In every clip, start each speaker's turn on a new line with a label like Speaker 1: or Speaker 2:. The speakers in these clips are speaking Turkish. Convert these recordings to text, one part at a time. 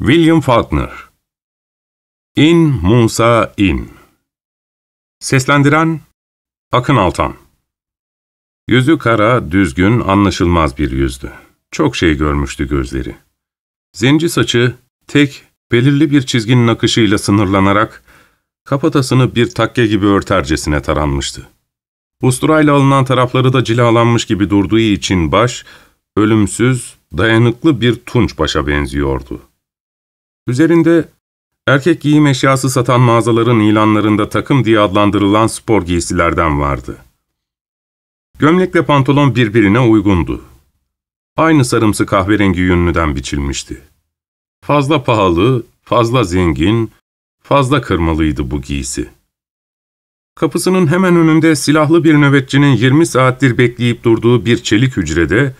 Speaker 1: William Faulkner İn Musa in Seslendiren Akın Altan Yüzü kara, düzgün, anlaşılmaz bir yüzdü. Çok şey görmüştü gözleri. Zenci saçı, tek, belirli bir çizginin akışıyla sınırlanarak, kafatasını bir takke gibi örtercesine taranmıştı. Usturayla alınan tarafları da cilalanmış gibi durduğu için baş, ölümsüz, dayanıklı bir tunç başa benziyordu. Üzerinde erkek giyim eşyası satan mağazaların ilanlarında takım diye adlandırılan spor giysilerden vardı. Gömlekle pantolon birbirine uygundu. Aynı sarımsı kahverengi yünlüden biçilmişti. Fazla pahalı, fazla zengin, fazla kırmalıydı bu giysi. Kapısının hemen önünde silahlı bir nöbetçinin 20 saattir bekleyip durduğu bir çelik hücrede,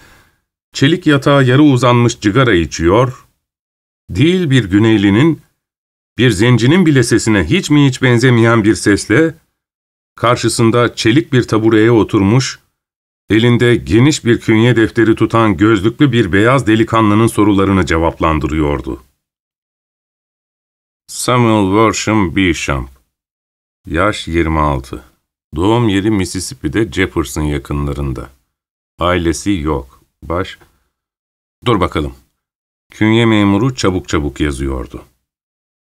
Speaker 1: çelik yatağa yarı uzanmış cigara içiyor, değil bir Güneylinin, bir zencinin bile sesine hiç mi hiç benzemeyen bir sesle, karşısında çelik bir tabureye oturmuş, elinde geniş bir künye defteri tutan gözlüklü bir beyaz delikanlının sorularını cevaplandırıyordu. Samuel Worsham Beauchamp Yaş 26 Doğum yeri Mississippi'de Jefferson yakınlarında. Ailesi yok. Baş... Dur bakalım. Künye memuru çabuk çabuk yazıyordu.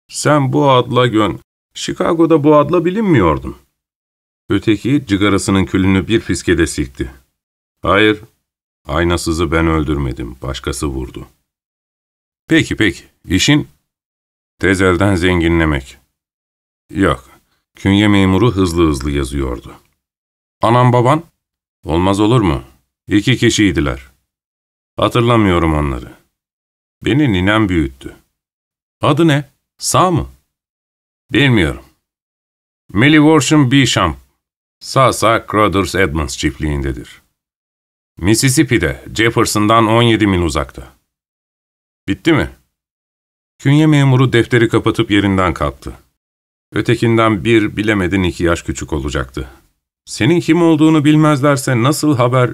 Speaker 1: Sen bu adla gön... Chicago'da bu adla bilinmiyordun. Öteki cigarasının külünü bir fiskede sikti. Hayır, aynasızı ben öldürmedim, başkası vurdu. Peki peki, işin tezelden zenginlemek. Yok, künye memuru hızlı hızlı yazıyordu. Anam baban? Olmaz olur mu? İki kişiydiler. Hatırlamıyorum onları. Beni ninem büyüttü. Adı ne? Sağ mı? Bilmiyorum. Millie Worsham Beauchamp, Sasa Crothers Edmonds çiftliğindedir. Mississippi'de, Jefferson'dan 17 mil uzakta. Bitti mi? Künye memuru defteri kapatıp yerinden kalktı. Ötekinden bir, bilemedin iki yaş küçük olacaktı. Senin kim olduğunu bilmezlerse nasıl haber...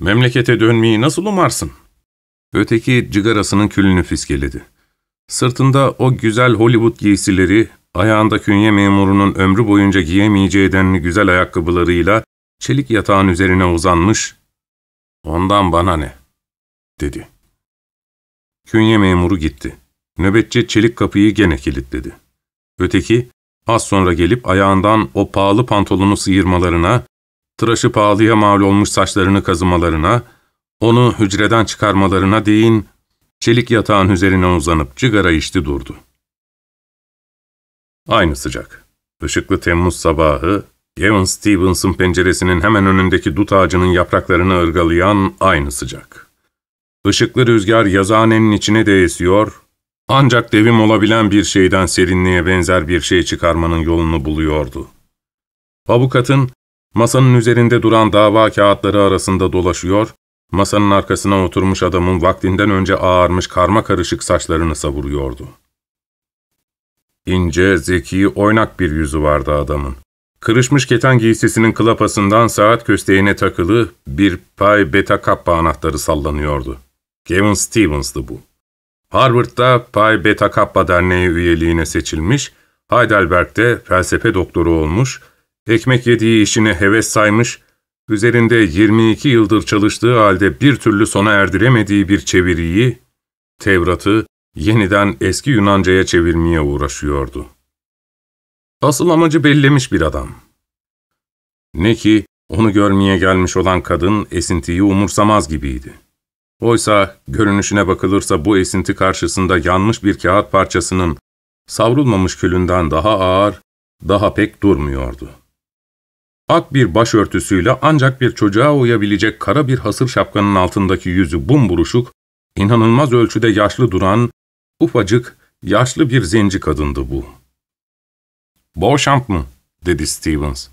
Speaker 1: Memlekete dönmeyi nasıl umarsın? Öteki cigarasının külünü fiskeledi. Sırtında o güzel Hollywood giysileri, ayağında künye memurunun ömrü boyunca giyemeyeceği denli güzel ayakkabılarıyla çelik yatağın üzerine uzanmış, ''Ondan bana ne?'' dedi. Künye memuru gitti. Nöbetçi çelik kapıyı gene kilitledi. Öteki, az sonra gelip ayağından o pahalı pantolonu sıyırmalarına, tıraşı pahalıya mal olmuş saçlarını kazımalarına, onu hücreden çıkarmalarına değin, çelik yatağın üzerine uzanıp cigara içti durdu. Aynı sıcak. Işıklı Temmuz sabahı, Gavin Stevens'ın penceresinin hemen önündeki dut ağacının yapraklarını ırgalayan aynı sıcak. Işıklı rüzgar yazıhanenin içine de esiyor, ancak devim olabilen bir şeyden serinliğe benzer bir şey çıkarmanın yolunu buluyordu. Avukatın, masanın üzerinde duran dava kağıtları arasında dolaşıyor, masanın arkasına oturmuş adamın vaktinden önce ağarmış karma karışık saçlarını savuruyordu. İnce, zeki, oynak bir yüzü vardı adamın. Kırışmış keten giysisinin klapasından saat kösteğine takılı bir pay beta kappa anahtarı sallanıyordu. Kevin Stevens'dı bu. Harvard'da Pi Beta Kappa Derneği üyeliğine seçilmiş, Heidelberg'de felsefe doktoru olmuş, ekmek yediği işine heves saymış, üzerinde 22 yıldır çalıştığı halde bir türlü sona erdiremediği bir çeviriyi, Tevrat'ı yeniden eski Yunanca'ya çevirmeye uğraşıyordu. Asıl amacı bellemiş bir adam. Ne ki onu görmeye gelmiş olan kadın esintiyi umursamaz gibiydi. Oysa görünüşüne bakılırsa bu esinti karşısında yanmış bir kağıt parçasının savrulmamış külünden daha ağır, daha pek durmuyordu. Ak bir başörtüsüyle ancak bir çocuğa uyabilecek kara bir hasır şapkanın altındaki yüzü bumburuşuk, inanılmaz ölçüde yaşlı duran, ufacık, yaşlı bir zenci kadındı bu. ''Beauchamp mı?'' dedi Stevens.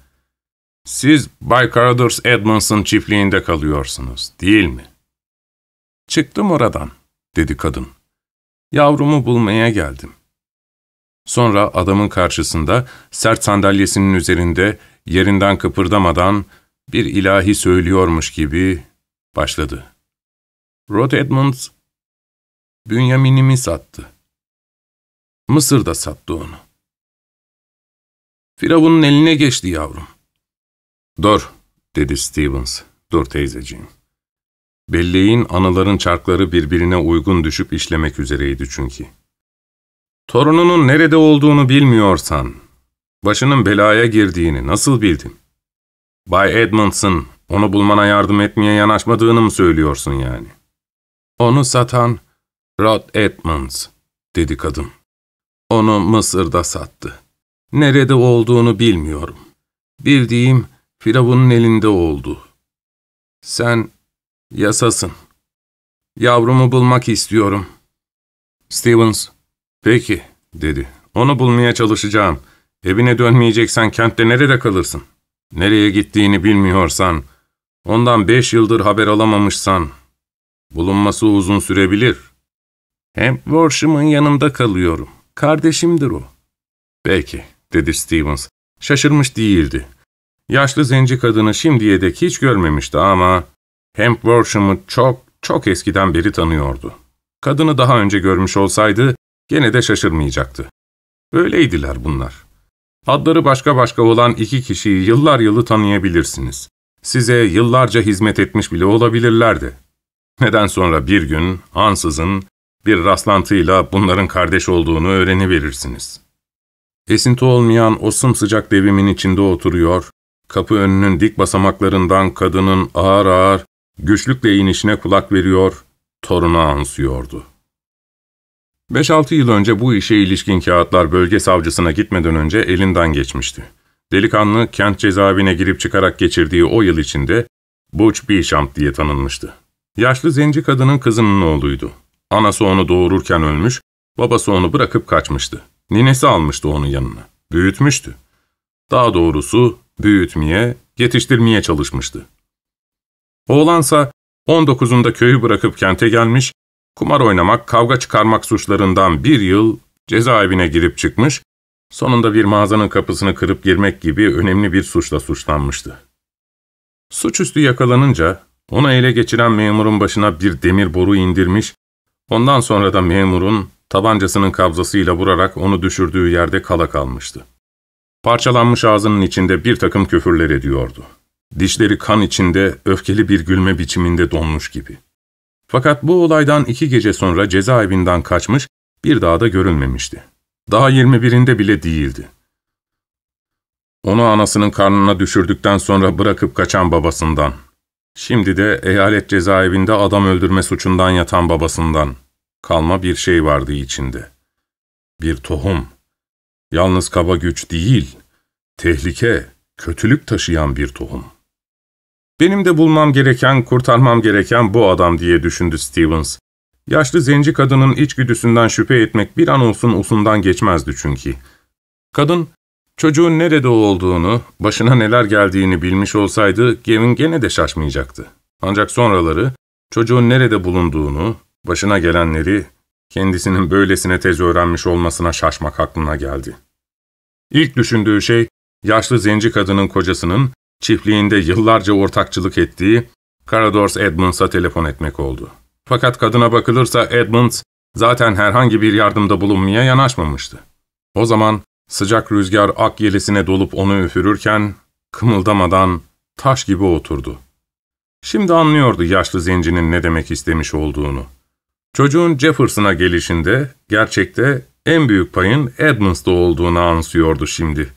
Speaker 1: ''Siz Bay Carruthers Edmonds'ın çiftliğinde kalıyorsunuz, değil mi?'' ''Çıktım oradan.'' dedi kadın. ''Yavrumu bulmaya geldim.'' Sonra adamın karşısında, sert sandalyesinin üzerinde, yerinden kıpırdamadan, bir ilahi söylüyormuş gibi başladı. Rod Edmonds, Bünyamin'imi sattı. Mısır'da sattı onu. Firavun'un eline geçti yavrum. Dur, dedi Stevens. Dur teyzeciğim. Belleğin anıların çarkları birbirine uygun düşüp işlemek üzereydi çünkü. Torununun nerede olduğunu bilmiyorsan, başının belaya girdiğini nasıl bildin? Bay Edmondson, onu bulmana yardım etmeye yanaşmadığını mı söylüyorsun yani? Onu satan Rod Edmonds, dedi kadın. Onu Mısır'da sattı. Nerede olduğunu bilmiyorum. Bildiğim Firavun'un elinde oldu. Sen yasasın. Yavrumu bulmak istiyorum. Stevens, peki, dedi. Onu bulmaya çalışacağım. Evine dönmeyeceksen kentte nerede kalırsın? Nereye gittiğini bilmiyorsan, ondan beş yıldır haber alamamışsan, bulunması uzun sürebilir. Hem Worship'ın yanında kalıyorum. Kardeşimdir o. Peki, dedi Stevens. Şaşırmış değildi. Yaşlı zenci kadını şimdiye dek hiç görmemişti ama Hemp Worship'ı çok, çok eskiden beri tanıyordu. Kadını daha önce görmüş olsaydı gene de şaşırmayacaktı. Böyleydiler bunlar. Adları başka başka olan iki kişiyi yıllar yılı tanıyabilirsiniz. Size yıllarca hizmet etmiş bile olabilirlerdi. Neden sonra bir gün, ansızın, bir rastlantıyla bunların kardeş olduğunu öğreniverirsiniz. Esinti olmayan o sımsıcak devimin içinde oturuyor, kapı önünün dik basamaklarından kadının ağır ağır, güçlükle inişine kulak veriyor, torunu ansıyordu. 5-6 yıl önce bu işe ilişkin kağıtlar bölge savcısına gitmeden önce elinden geçmişti. Delikanlı kent cezaevine girip çıkarak geçirdiği o yıl içinde Butch Beauchamp diye tanınmıştı. Yaşlı zenci kadının kızının oğluydu. Anası onu doğururken ölmüş, babası onu bırakıp kaçmıştı. Ninesi almıştı onu yanına. Büyütmüştü. Daha doğrusu büyütmeye, yetiştirmeye çalışmıştı. Oğlansa 19'unda köyü bırakıp kente gelmiş, kumar oynamak, kavga çıkarmak suçlarından bir yıl cezaevine girip çıkmış, sonunda bir mağazanın kapısını kırıp girmek gibi önemli bir suçla suçlanmıştı. Suçüstü yakalanınca onu ele geçiren memurun başına bir demir boru indirmiş, ondan sonra da memurun tabancasının kabzasıyla vurarak onu düşürdüğü yerde kala kalmıştı. Parçalanmış ağzının içinde bir takım küfürler ediyordu. Dişleri kan içinde öfkeli bir gülme biçiminde donmuş gibi. Fakat bu olaydan iki gece sonra cezaevinden kaçmış, bir daha da görülmemişti. Daha 21'inde bile değildi. Onu anasının karnına düşürdükten sonra bırakıp kaçan babasından, şimdi de eyalet cezaevinde adam öldürme suçundan yatan babasından kalma bir şey vardı içinde. Bir tohum. Yalnız kaba güç değil, tehlike, kötülük taşıyan bir tohum. Benim de bulmam gereken, kurtarmam gereken bu adam diye düşündü Stevens. Yaşlı zenci kadının içgüdüsünden şüphe etmek bir an olsun usundan geçmezdi çünkü. Kadın, çocuğun nerede olduğunu, başına neler geldiğini bilmiş olsaydı Gavin gene de şaşmayacaktı. Ancak sonraları çocuğun nerede bulunduğunu, başına gelenleri, kendisinin böylesine tez öğrenmiş olmasına şaşmak aklına geldi. İlk düşündüğü şey, yaşlı zenci kadının kocasının çiftliğinde yıllarca ortakçılık ettiği Caradors Edmonds'a telefon etmek oldu. Fakat kadına bakılırsa Edmonds zaten herhangi bir yardımda bulunmaya yanaşmamıştı. O zaman sıcak rüzgar ak yelisine dolup onu üfürürken kımıldamadan taş gibi oturdu. Şimdi anlıyordu yaşlı zencinin ne demek istemiş olduğunu. Çocuğun Jefferson'a gelişinde gerçekte en büyük payın Edmonds'da olduğunu ansıyordu şimdi.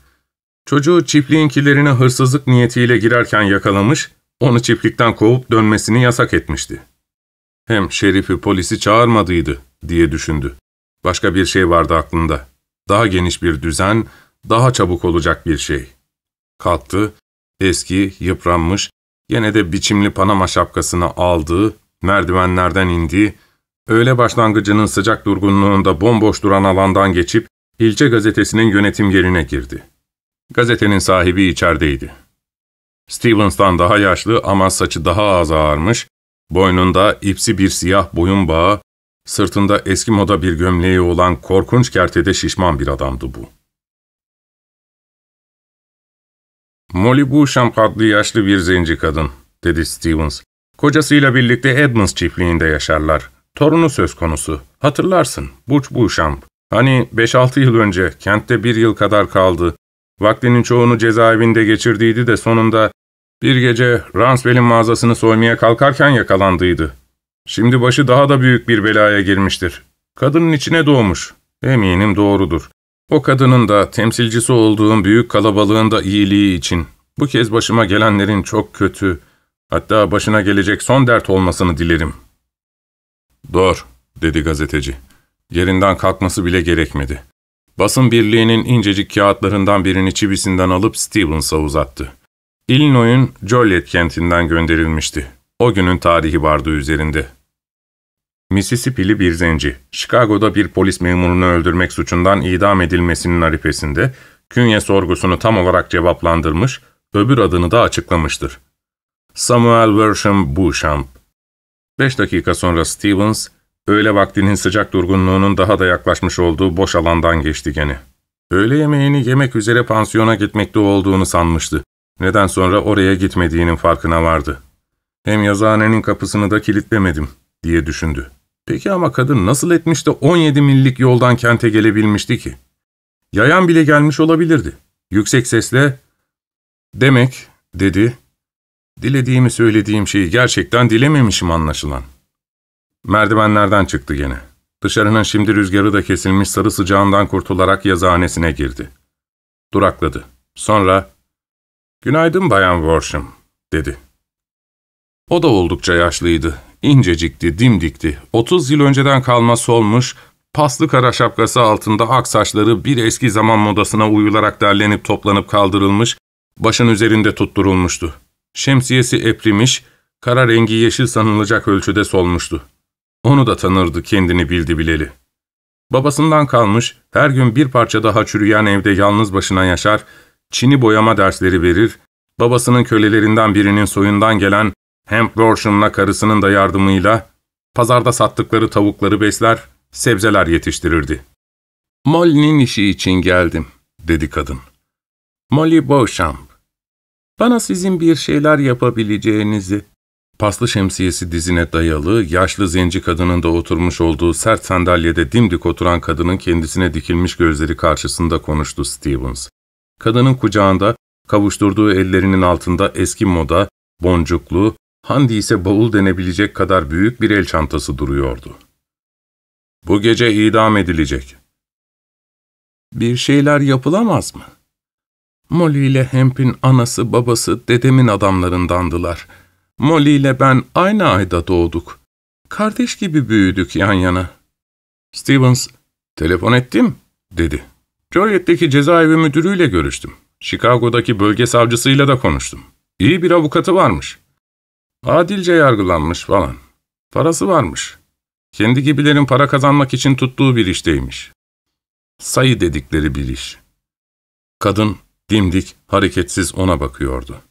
Speaker 1: Çocuğu çiftliğinkilerine hırsızlık niyetiyle girerken yakalamış, onu çiftlikten kovup dönmesini yasak etmişti. Hem şerifi polisi çağırmadıydı diye düşündü. Başka bir şey vardı aklında. Daha geniş bir düzen, daha çabuk olacak bir şey. Kalktı, eski, yıpranmış, gene de biçimli Panama şapkasını aldı, merdivenlerden indi, öğle başlangıcının sıcak durgunluğunda bomboş duran alandan geçip ilçe gazetesinin yönetim yerine girdi. Gazetenin sahibi içerideydi. Stevens'tan daha yaşlı ama saçı daha az ağarmış, boynunda ipsi bir siyah boyun bağı, sırtında eski moda bir gömleği olan korkunç kertede şişman bir adamdı bu. Molly Beauchamp adlı yaşlı bir zenci kadın, dedi Stevens. Kocasıyla birlikte Edmonds çiftliğinde yaşarlar. Torunu söz konusu. Hatırlarsın, Butch Beauchamp. Hani 5-6 yıl önce kentte bir yıl kadar kaldı. Vaktinin çoğunu cezaevinde geçirdiydi de sonunda bir gece Ranswell'in mağazasını soymaya kalkarken yakalandıydı. Şimdi başı daha da büyük bir belaya girmiştir. Kadının içine doğmuş. Eminim doğrudur. O kadının da temsilcisi olduğum büyük kalabalığın da iyiliği için bu kez başıma gelenlerin çok kötü, hatta başına gelecek son dert olmasını dilerim. Dur, dedi gazeteci. Yerinden kalkması bile gerekmedi. Basın birliğinin incecik kağıtlarından birini çivisinden alıp Stevens'a uzattı. Illinois'un Joliet kentinden gönderilmişti. O günün tarihi vardı üzerinde. Mississippi'li bir zenci, Chicago'da bir polis memurunu öldürmek suçundan idam edilmesinin arifesinde, künye sorgusunu tam olarak cevaplandırmış, öbür adını da açıklamıştır. Samuel Worsham Beauchamp. Beş dakika sonra Stevens, öğle vaktinin sıcak durgunluğunun daha da yaklaşmış olduğu boş alandan geçti gene. Öğle yemeğini yemek üzere pansiyona gitmekte olduğunu sanmıştı. Neden sonra oraya gitmediğinin farkına vardı. Hem yazıhanenin kapısını da kilitlemedim diye düşündü. Peki ama kadın nasıl etmiş de 17 millik yoldan kente gelebilmişti ki? Yayan bile gelmiş olabilirdi. Yüksek sesle, ''Demek'' dedi, ''dilediğimi söylediğim şeyi gerçekten dilememişim anlaşılan.'' Merdivenlerden çıktı gene. Dışarının şimdi rüzgarı da kesilmiş sarı sıcağından kurtularak yazıhanesine girdi. Durakladı. Sonra, ''Günaydın Bayan Worsham'' dedi. O da oldukça yaşlıydı. İncecikti, dimdikti. Otuz yıl önceden kalma solmuş, paslı kara şapkası altında ak saçları bir eski zaman modasına uyularak derlenip toplanıp kaldırılmış, başın üzerinde tutturulmuştu. Şemsiyesi eprimiş, kara rengi yeşil sanılacak ölçüde solmuştu. Onu da tanırdı kendini bildi bileli. Babasından kalmış, her gün bir parça daha çürüyen evde yalnız başına yaşar, çini boyama dersleri verir, babasının kölelerinden birinin soyundan gelen Hemp Worsham'la karısının da yardımıyla pazarda sattıkları tavukları besler, sebzeler yetiştirirdi. ''Molly'nin işi için geldim.'' dedi kadın. ''Molly Beauchamp. Bana sizin bir şeyler yapabileceğinizi...'' Paslı şemsiyesi dizine dayalı, yaşlı zenci kadının da oturmuş olduğu sert sandalyede dimdik oturan kadının kendisine dikilmiş gözleri karşısında konuştu Stevens. Kadının kucağında, kavuşturduğu ellerinin altında eski moda, boncuklu, Handi ise bavul denebilecek kadar büyük bir el çantası duruyordu. Bu gece idam edilecek. Bir şeyler yapılamaz mı? Molly ile Hemp'in anası babası dedemin adamlarındandılar. Molly ile ben aynı ayda doğduk. Kardeş gibi büyüdük yan yana. Stevens, telefon ettim, dedi. Joliet'teki cezaevi müdürüyle görüştüm. Chicago'daki bölge savcısıyla da konuştum. İyi bir avukatı varmış. Adilce yargılanmış falan. Parası varmış. Kendi gibilerin para kazanmak için tuttuğu bir işteymiş. Sayı dedikleri bir iş. Kadın dimdik, hareketsiz ona bakıyordu.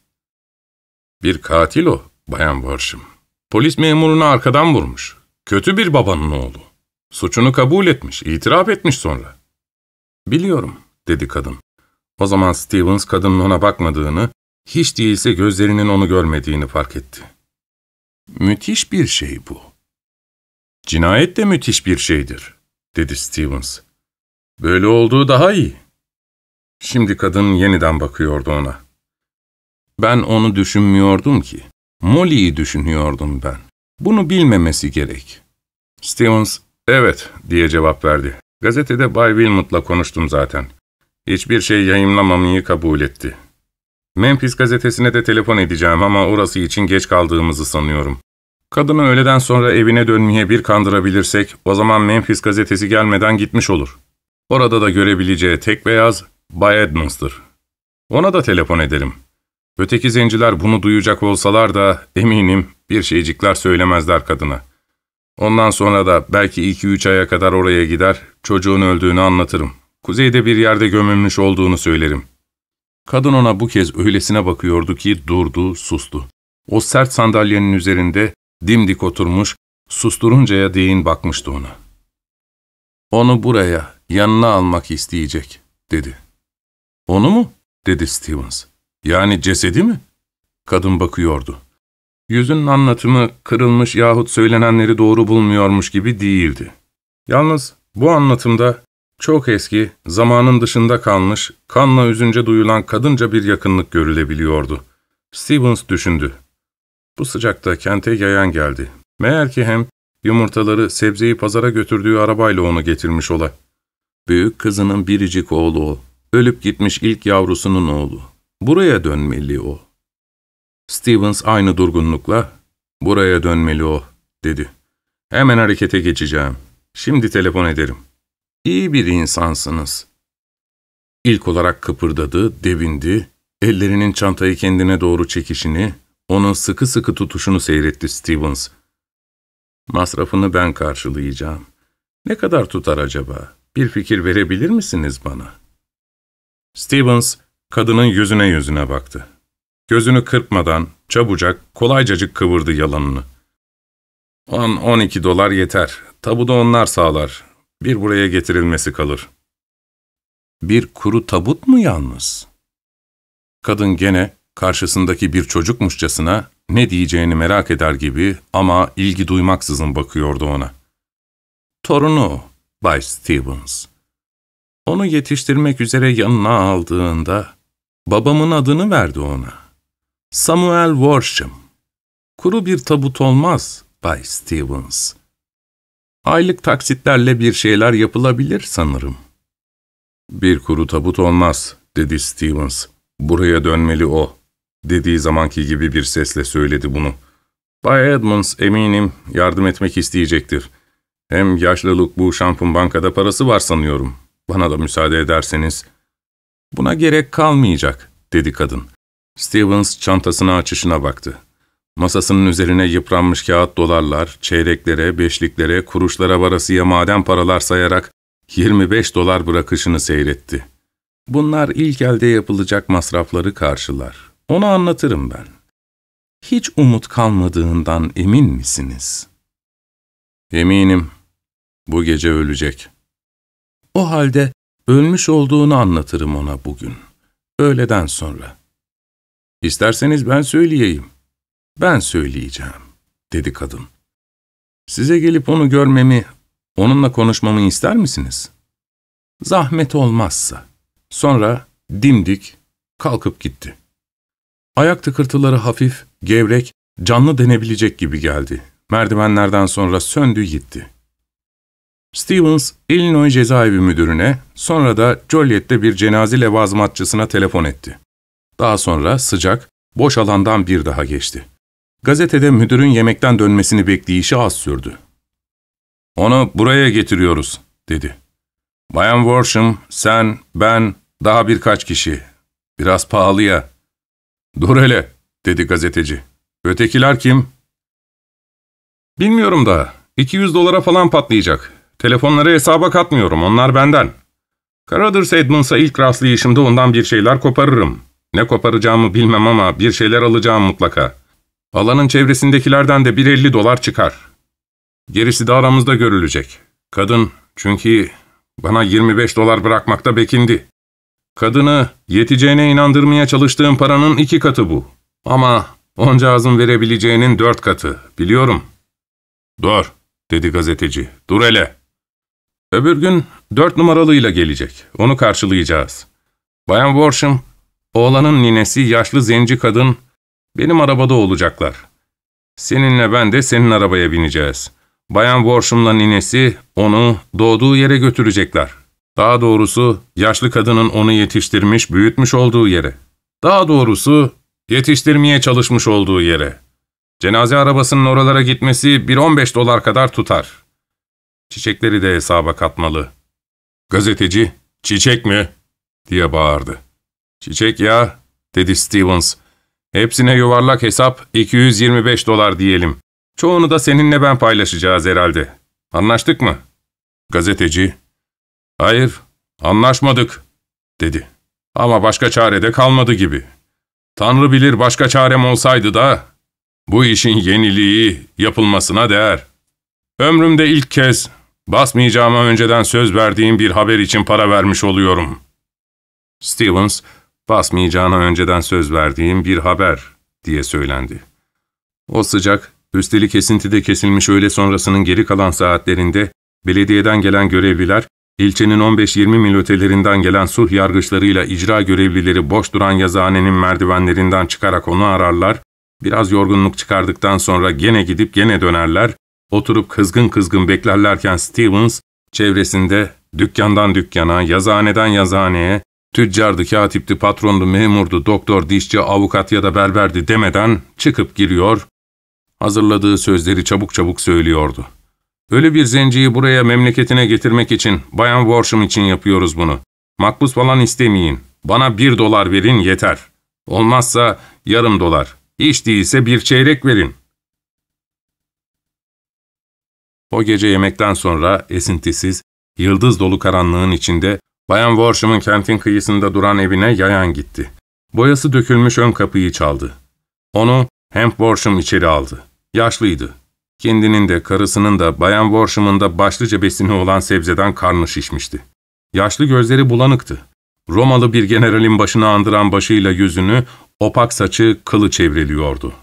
Speaker 1: Bir katil o, Bayan Worsham. Polis memurunu arkadan vurmuş. Kötü bir babanın oğlu. Suçunu kabul etmiş, itiraf etmiş sonra. Biliyorum, dedi kadın. O zaman Stevens kadının ona bakmadığını, hiç değilse gözlerinin onu görmediğini fark etti. Müthiş bir şey bu. Cinayet de müthiş bir şeydir, dedi Stevens. Böyle olduğu daha iyi. Şimdi kadın yeniden bakıyordu ona. Ben onu düşünmüyordum ki. Molly'yi düşünüyordum ben. Bunu bilmemesi gerek. Stevens, evet diye cevap verdi. Gazetede Bay Wilmot'la konuştum zaten. Hiçbir şey yayınlamamayı kabul etti. Memphis gazetesine de telefon edeceğim ama orası için geç kaldığımızı sanıyorum. Kadını öğleden sonra evine dönmeye bir kandırabilirsek, o zaman Memphis gazetesi gelmeden gitmiş olur. Orada da görebileceği tek beyaz Bay Edmonds'tır. Ona da telefon ederim. Öteki zenciler bunu duyacak olsalar da eminim bir şeycikler söylemezler kadına. Ondan sonra da belki iki üç aya kadar oraya gider, çocuğun öldüğünü anlatırım. Kuzeyde bir yerde gömülmüş olduğunu söylerim. Kadın ona bu kez öylesine bakıyordu ki durdu, sustu. O sert sandalyenin üzerinde dimdik oturmuş, susturuncaya değin bakmıştı ona. ''Onu buraya, yanına almak isteyecek.'' dedi. ''Onu mu?'' dedi Stevens. ''Yani cesedi mi?'' Kadın bakıyordu. Yüzünün anlatımı kırılmış yahut söylenenleri doğru bulmuyormuş gibi değildi. Yalnız bu anlatımda Çok eski, zamanın dışında kalmış, kanla üzünce duyulan kadınca bir yakınlık görülebiliyordu. Stevens düşündü. Bu sıcakta kente yayan geldi. Meğer ki hem yumurtaları sebzeyi pazara götürdüğü arabayla onu getirmiş ola. Büyük kızının biricik oğlu o. Ölüp gitmiş ilk yavrusunun oğlu. Buraya dönmeli o. Stevens aynı durgunlukla, ''Buraya dönmeli o.'' dedi. ''Hemen harekete geçeceğim. Şimdi telefon ederim. İyi bir insansınız.'' İlk olarak kıpırdadı, devindi, ellerinin çantayı kendine doğru çekişini, onun sıkı sıkı tutuşunu seyretti Stevens. ''Masrafını ben karşılayacağım. Ne kadar tutar acaba? Bir fikir verebilir misiniz bana?'' Stevens, kadının yüzüne yüzüne baktı. Gözünü kırpmadan, çabucak, kolaycacık kıvırdı yalanını. On, on iki dolar yeter. Tabu da onlar sağlar. Bir buraya getirilmesi kalır. Bir kuru tabut mu yalnız? Kadın gene karşısındaki bir çocukmuşçasına ne diyeceğini merak eder gibi ama ilgi duymaksızın bakıyordu ona. Torunu Bay Stevens. Onu yetiştirmek üzere yanına aldığında babamın adını verdi ona. Samuel Worsham. Kuru bir tabut olmaz, Bay Stevens. Aylık taksitlerle bir şeyler yapılabilir sanırım. Bir kuru tabut olmaz, dedi Stevens. Buraya dönmeli o. Dediği zamanki gibi bir sesle söyledi bunu. Bay Edmonds eminim yardım etmek isteyecektir. Hem yaşlılık bu şampun bankada parası var sanıyorum. Bana da müsaade ederseniz. Buna gerek kalmayacak, dedi kadın. Stevens çantasına açışına baktı. Masasının üzerine yıpranmış kağıt dolarlar, çeyreklere, beşliklere, kuruşlara varasıya maden paralar sayarak 25 dolar bırakışını seyretti. Bunlar ilk elde yapılacak masrafları karşılar. Onu anlatırım ben. Hiç umut kalmadığından emin misiniz? Eminim. Bu gece ölecek. O halde ölmüş olduğunu anlatırım ona bugün. Öğleden sonra. İsterseniz ben söyleyeyim. Ben söyleyeceğim, dedi kadın. Size gelip onu görmemi, onunla konuşmamı ister misiniz? Zahmet olmazsa. Sonra dimdik kalkıp gitti. Ayak tıkırtıları hafif, gevrek, canlı denebilecek gibi geldi. Merdivenlerden sonra söndü gitti. Stevens, Illinois cezaevi müdürüne, sonra da Joliet'te bir cenaze levazımatçısına telefon etti. Daha sonra sıcak, boş alandan bir daha geçti. Gazetede müdürün yemekten dönmesini bekleyişi az sürdü. ''Onu buraya getiriyoruz.'' dedi. ''Bayan Worsham, sen, ben, daha birkaç kişi. Biraz pahalıya.'' ''Dur hele.'' dedi gazeteci. ''Ötekiler kim?'' ''Bilmiyorum da. 200 dolara falan patlayacak. Telefonları hesaba katmıyorum, onlar benden. Carothers Edmonds'a ilk rastlayışımda ondan bir şeyler koparırım. Ne koparacağımı bilmem ama bir şeyler alacağım mutlaka. Alanın çevresindekilerden de bir 50 dolar çıkar. Gerisi de aramızda görülecek. Kadın çünkü bana 25 dolar bırakmakta bekindi. Kadını yeteceğine inandırmaya çalıştığım paranın iki katı bu. Ama onca ağzın verebileceğinin dört katı, biliyorum. Dur, dedi gazeteci, dur hele. Öbür gün dört numaralıyla gelecek, onu karşılayacağız. Bayan Worsham Oğlanın ninesi yaşlı zenci kadın, benim arabada olacaklar. Seninle ben de senin arabaya bineceğiz. Bayan Worsham'la ninesi onu doğduğu yere götürecekler. Daha doğrusu yaşlı kadının onu yetiştirmiş, büyütmüş olduğu yere. Daha doğrusu yetiştirmeye çalışmış olduğu yere. Cenaze arabasının oralara gitmesi bir 15 dolar kadar tutar. Çiçekleri de hesaba katmalı. Gazeteci, çiçek mi? diye bağırdı. Çiçek ya, dedi Stevens. Hepsine yuvarlak hesap 225 dolar diyelim. Çoğunu da seninle ben paylaşacağız herhalde. Anlaştık mı? Gazeteci, hayır, anlaşmadık, dedi. Ama başka çare de kalmadı gibi. Tanrı bilir başka çarem olsaydı da, bu işin yeniliği yapılmasına değer. Ömrümde ilk kez basmayacağıma önceden söz verdiğim bir haber için para vermiş oluyorum. Stevens, basmayacağına önceden söz verdiğim bir haber diye söylendi. O sıcak, üstelik kesintide kesilmiş öğle sonrasının geri kalan saatlerinde belediyeden gelen görevliler İlçenin 15-20 mil ötelerinden gelen sulh yargıçlarıyla icra görevlileri boş duran yazıhanenin merdivenlerinden çıkarak onu ararlar, biraz yorgunluk çıkardıktan sonra gene gidip gene dönerler, oturup kızgın kızgın beklerlerken Stevens, çevresinde dükkandan dükkana, yazıhaneden yazıhaneye, tüccardı, katipti, patrondu, memurdu, doktor, dişçi, avukat ya da berberdi demeden çıkıp giriyor, hazırladığı sözleri çabuk çabuk söylüyordu. Öyle bir zenciyi buraya memleketine getirmek için, Bayan Worsham için yapıyoruz bunu. Makbuz falan istemeyin. Bana bir dolar verin yeter. Olmazsa yarım dolar. Hiç değilse bir çeyrek verin. O gece yemekten sonra esintisiz, yıldız dolu karanlığın içinde Bayan Worsham'ın kentin kıyısında duran evine yayan gitti. Boyası dökülmüş ön kapıyı çaldı. Onu Hemp Worsham içeri aldı. Yaşlıydı. Kendinin de karısının da Bayan Worsham'ın da başlıca besini olan sebzeden karnı şişmişti. Yaşlı gözleri bulanıktı. Romalı bir generalin başını andıran başıyla yüzünü, opak saçı kılı çevriliyordu.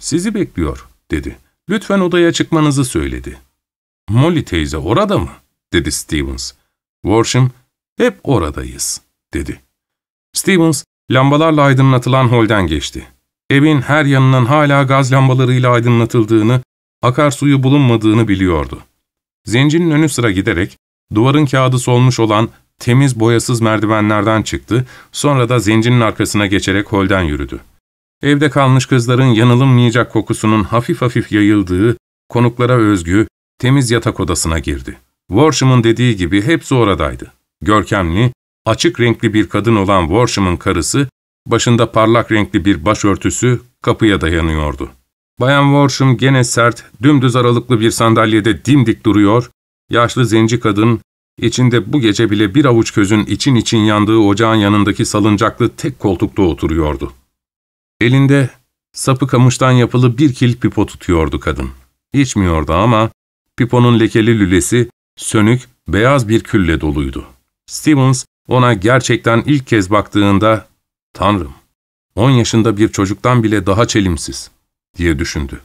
Speaker 1: ''Sizi bekliyor.'' dedi. ''Lütfen odaya çıkmanızı söyledi.'' ''Molly teyze orada mı?'' dedi Stevens. Worsham, ''Hep oradayız.'' dedi. Stevens, lambalarla aydınlatılan holden geçti. Evin her yanının hala gaz lambalarıyla aydınlatıldığını, akarsuyu bulunmadığını biliyordu. Zencinin önü sıra giderek, duvarın kağıdı solmuş olan temiz boyasız merdivenlerden çıktı, sonra da zencinin arkasına geçerek holden yürüdü. Evde kalmış kızların yanılınmayacak kokusunun hafif hafif yayıldığı, konuklara özgü, temiz yatak odasına girdi. Worsham'ın dediği gibi hepsi oradaydı. Görkemli, açık renkli bir kadın olan Worsham'ın karısı, başında parlak renkli bir başörtüsü kapıya dayanıyordu. Bayan Worsham gene sert, dümdüz aralıklı bir sandalyede dimdik duruyor, yaşlı zenci kadın, içinde bu gece bile bir avuç közün için için yandığı ocağın yanındaki salıncaklı tek koltukta oturuyordu. Elinde sapı kamıştan yapılı bir kil pipo tutuyordu kadın. İçmiyordu ama piponun lekeli lülesi sönük, beyaz bir külle doluydu. Stevens ona gerçekten ilk kez baktığında, ''Tanrım, on yaşında bir çocuktan bile daha çelimsiz.'' diye düşündü.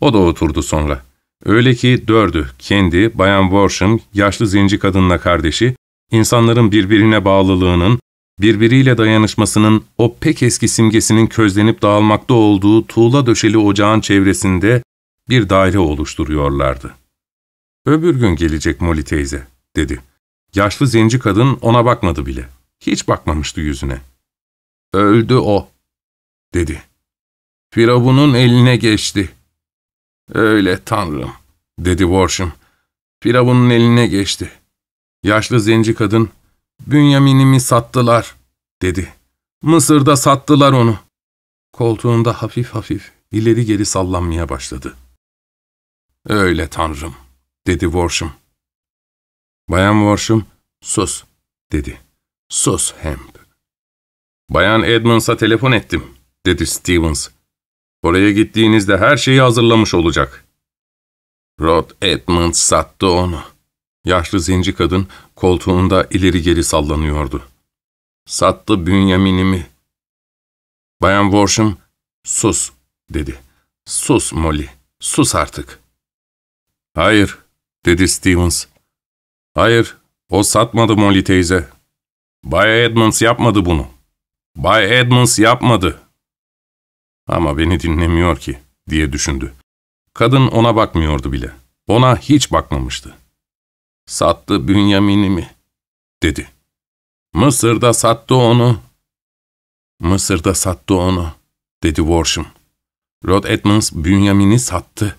Speaker 1: O da oturdu sonra. Öyle ki dördü, kendi, Bayan Worsham, yaşlı zenci kadınla kardeşi, insanların birbirine bağlılığının, birbiriyle dayanışmasının o pek eski simgesinin közlenip dağılmakta olduğu tuğla döşeli ocağın çevresinde bir daire oluşturuyorlardı. ''Öbür gün gelecek Molly teyze.'' dedi. Yaşlı zenci kadın ona bakmadı bile. Hiç bakmamıştı yüzüne. ''Öldü o.'' dedi. ''Firavun'un eline geçti.'' ''Öyle tanrım.'' dedi Worsham. ''Firavun'un eline geçti.'' Yaşlı zenci kadın, ''Bünyamin'imi sattılar.'' dedi. ''Mısır'da sattılar onu.'' Koltuğunda hafif hafif ileri geri sallanmaya başladı. ''Öyle tanrım.'' dedi Worsham. Bayan Worsham, ''Sus.'' dedi. ''Sus Hemp.'' ''Bayan Edmonds'a telefon ettim.'' dedi Stevens. ''Oraya gittiğinizde her şeyi hazırlamış olacak.'' Rod Edmonds sattı onu. Yaşlı zenci kadın koltuğunda ileri geri sallanıyordu. ''Sattı Bünyamin'imi.'' Bayan Worsham, ''Sus.'' dedi. ''Sus Molly, sus artık.'' ''Hayır.'' dedi Stevens. ''Hayır, o satmadı Molly teyze. Bay Edmonds yapmadı bunu. Bay Edmonds yapmadı.'' Ama beni dinlemiyor ki, diye düşündü. Kadın ona bakmıyordu bile. Ona hiç bakmamıştı. ''Sattı Bünyamin'imi.'' dedi. ''Mısır'da sattı onu.'' ''Mısır'da sattı onu.'' dedi Worsham. Rod Edmonds Bünyamin'i sattı.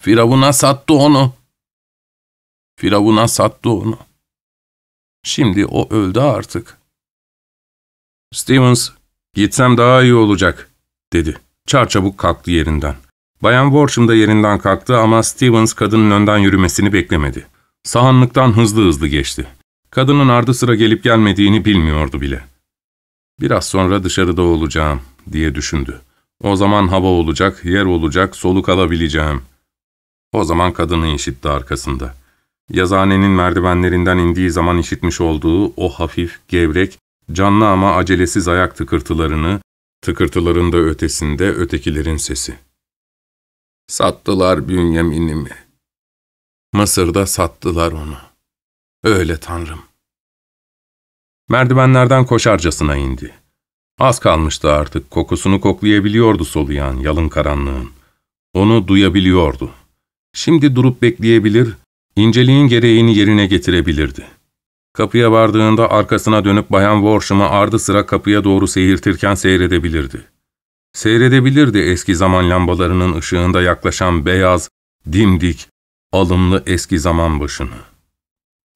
Speaker 1: Firavun'a sattı onu. Firavun'a sattı onu. Şimdi o öldü artık. Stevens, gitsem daha iyi olacak, dedi. Çarçabuk kalktı yerinden. Bayan Worsham da yerinden kalktı ama Stevens kadının önden yürümesini beklemedi. Sahanlıktan hızlı hızlı geçti. Kadının ardı sıra gelip gelmediğini bilmiyordu bile. Biraz sonra dışarıda olacağım, diye düşündü. O zaman hava olacak, yer olacak, soluk alabileceğim. O zaman kadını işitti arkasında. Yazıhanenin merdivenlerinden indiği zaman işitmiş olduğu o hafif, gevrek, canlı ama acelesiz ayak tıkırtılarını, tıkırtıların da ötesinde ötekilerin sesi. Sattılar Bünyamin'imi. Mısır'da sattılar onu. Öyle Tanrım. Merdivenlerden koşarcasına indi. Az kalmıştı artık, kokusunu koklayabiliyordu soluyan yalın karanlığın. Onu duyabiliyordu. Şimdi durup bekleyebilir, inceliğin gereğini yerine getirebilirdi. Kapıya vardığında arkasına dönüp Bayan Worsh'ımı ardı sıra kapıya doğru seyirtirken seyredebilirdi. Seyredebilirdi eski zaman lambalarının ışığında yaklaşan beyaz, dimdik, alımlı eski zaman başını.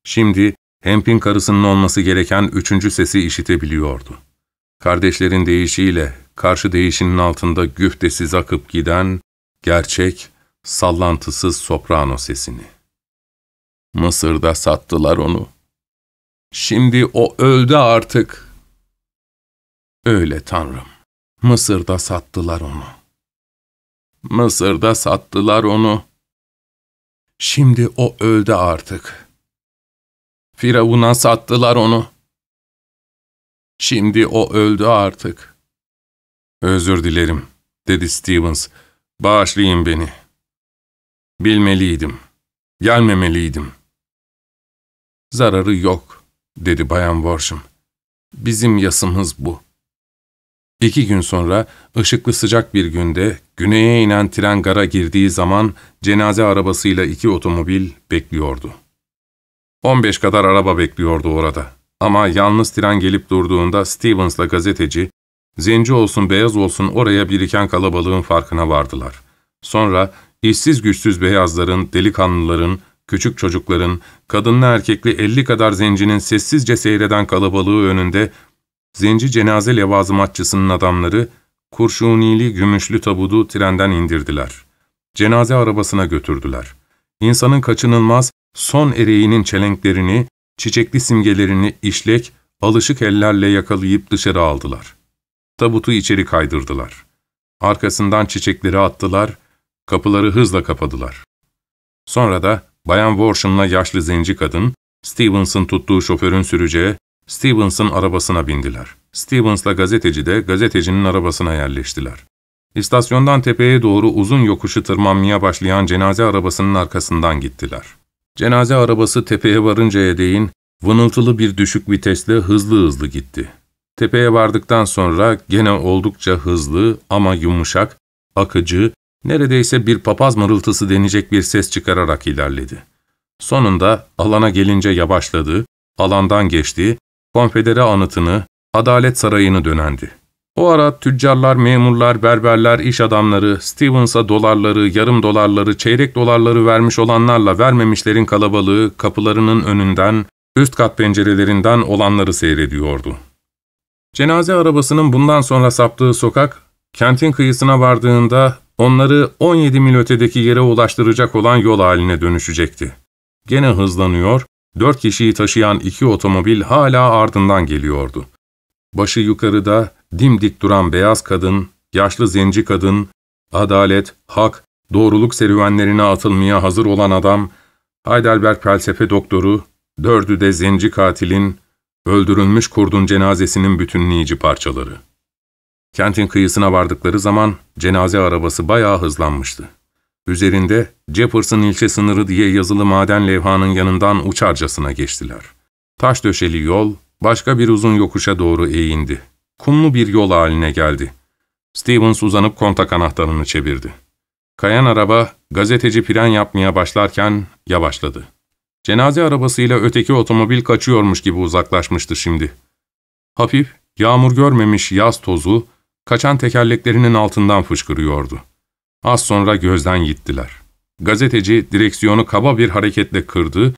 Speaker 1: Şimdi Hemp'in karısının olması gereken üçüncü sesi işitebiliyordu. Kardeşlerin deyişiyle karşı değişinin altında güftesiz akıp giden, gerçek, sallantısız soprano sesini. Mısır'da sattılar onu. Şimdi o öldü artık. Öyle Tanrım. Mısır'da sattılar onu. Mısır'da sattılar onu. Şimdi o öldü artık. Firavun'a sattılar onu. Şimdi o öldü artık. Özür dilerim, dedi Stevens. Bağışlayın beni. Bilmeliydim. Gelmemeliydim. Zararı yok, dedi Bayan Worsham. Bizim yasımız bu. İki gün sonra ışıklı sıcak bir günde güneye inen tren gara girdiği zaman cenaze arabasıyla iki otomobil bekliyordu. 15 kadar araba bekliyordu orada. Ama yalnız tren gelip durduğunda Stevens'la gazeteci, zenci olsun beyaz olsun oraya biriken kalabalığın farkına vardılar. Sonra işsiz güçsüz beyazların, delikanlıların, küçük çocukların, kadınlı erkekli elli kadar zencinin sessizce seyreden kalabalığı önünde zenci cenaze levazımatçısının adamları kurşunili gümüşlü tabudu trenden indirdiler. Cenaze arabasına götürdüler. İnsanın kaçınılmaz son ereğinin çelenklerini, çiçekli simgelerini işlek, alışık ellerle yakalayıp dışarı aldılar. Tabutu içeri kaydırdılar. Arkasından çiçekleri attılar, kapıları hızla kapadılar. Sonra da Bayan Worsham'la yaşlı zenci kadın, Stevens'ın tuttuğu şoförün süreceği Stevens'ın arabasına bindiler. Stevens'la gazeteci de gazetecinin arabasına yerleştiler. İstasyondan tepeye doğru uzun yokuşu tırmanmaya başlayan cenaze arabasının arkasından gittiler. Cenaze arabası tepeye varıncaya değin, vınıltılı bir düşük vitesle hızlı hızlı gitti. Tepeye vardıktan sonra gene oldukça hızlı ama yumuşak, akıcı, neredeyse bir papaz mırıltısı denecek bir ses çıkararak ilerledi. Sonunda alana gelince yavaşladı, alandan geçti, konfedere anıtını, adalet sarayını dönendi. O ara tüccarlar, memurlar, berberler, iş adamları, Stevens'a dolarları, yarım dolarları, çeyrek dolarları vermiş olanlarla vermemişlerin kalabalığı kapılarının önünden, üst kat pencerelerinden olanları seyrediyordu. Cenaze arabasının bundan sonra saptığı sokak, kentin kıyısına vardığında onları 17 mil ötedeki yere ulaştıracak olan yol haline dönüşecekti. Gene hızlanıyor, dört kişiyi taşıyan iki otomobil hala ardından geliyordu. Başı yukarıda dimdik duran beyaz kadın, yaşlı zenci kadın, adalet, hak, doğruluk serüvenlerine atılmaya hazır olan adam, Heidelberg felsefe doktoru, dördü de zenci katilin, öldürülmüş kurdun cenazesinin bütünleyici parçaları. Kentin kıyısına vardıkları zaman cenaze arabası bayağı hızlanmıştı. Üzerinde Jefferson ilçe sınırı diye yazılı maden levhanın yanından uçarcasına geçtiler. Taş döşeli yol başka bir uzun yokuşa doğru eğindi. Kumlu bir yol haline geldi. Stevens uzanıp kontak anahtarını çevirdi. Kayan araba gazeteci fren yapmaya başlarken yavaşladı. Cenaze arabasıyla öteki otomobil kaçıyormuş gibi uzaklaşmıştı şimdi. Hafif, yağmur görmemiş yaz tozu, kaçan tekerleklerinin altından fışkırıyordu. Az sonra gözden gittiler. Gazeteci direksiyonu kaba bir hareketle kırdı,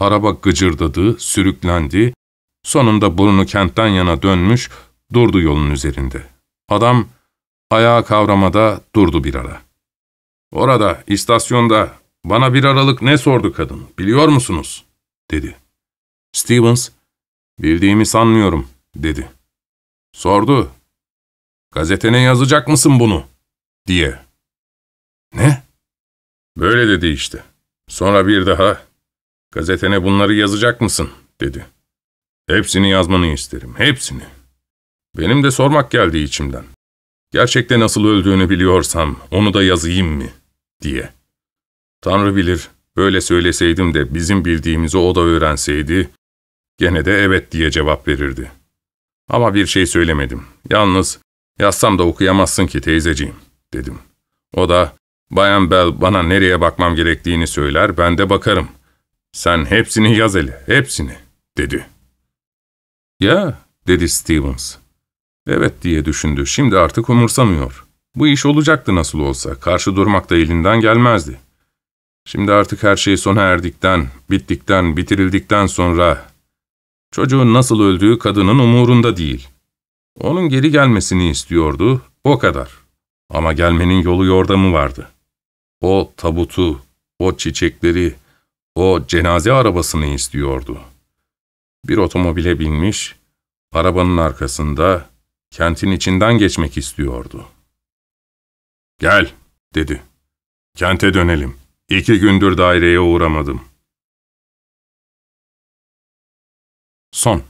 Speaker 1: araba gıcırdadı, sürüklendi, sonunda burnu kentten yana dönmüş, durdu yolun üzerinde. Adam ayağı kavramada durdu bir ara. ''Orada, istasyonda, bana bir aralık ne sordu kadın, biliyor musunuz?'' dedi. Stevens, ''Bildiğimi sanmıyorum.'' dedi. Sordu. ''Gazetene yazacak mısın bunu?'' diye. ''Ne?'' ''Böyle dedi işte. Sonra bir daha, ''Gazetene bunları yazacak mısın?'' dedi. ''Hepsini yazmanı isterim, hepsini.'' Benim de sormak geldi içimden. Gerçekte nasıl öldüğünü biliyorsam onu da yazayım mı, diye. Tanrı bilir, Böyle söyleseydim de bizim bildiğimizi o da öğrenseydi, gene de evet diye cevap verirdi. Ama bir şey söylemedim. Yalnız, yazsam da okuyamazsın ki teyzeciğim, dedim. O da, Bayan Bell bana nereye bakmam gerektiğini söyler, ben de bakarım. Sen hepsini yaz hele, hepsini, dedi. Ya, dedi Stevens. Evet diye düşündü, şimdi artık umursamıyor. Bu iş olacaktı nasıl olsa, karşı durmak da elinden gelmezdi. Şimdi artık her şey sona erdikten, bittikten, bitirildikten sonra... Çocuğun nasıl öldüğü kadının umurunda değil. Onun geri gelmesini istiyordu, o kadar. Ama gelmenin yolu yordamı vardı. O tabutu, o çiçekleri, o cenaze arabasını istiyordu. Bir otomobile binmiş, arabanın arkasında, kentin içinden geçmek istiyordu. ''Gel'' dedi. ''Kente dönelim. İki gündür daireye uğramadım.'' Son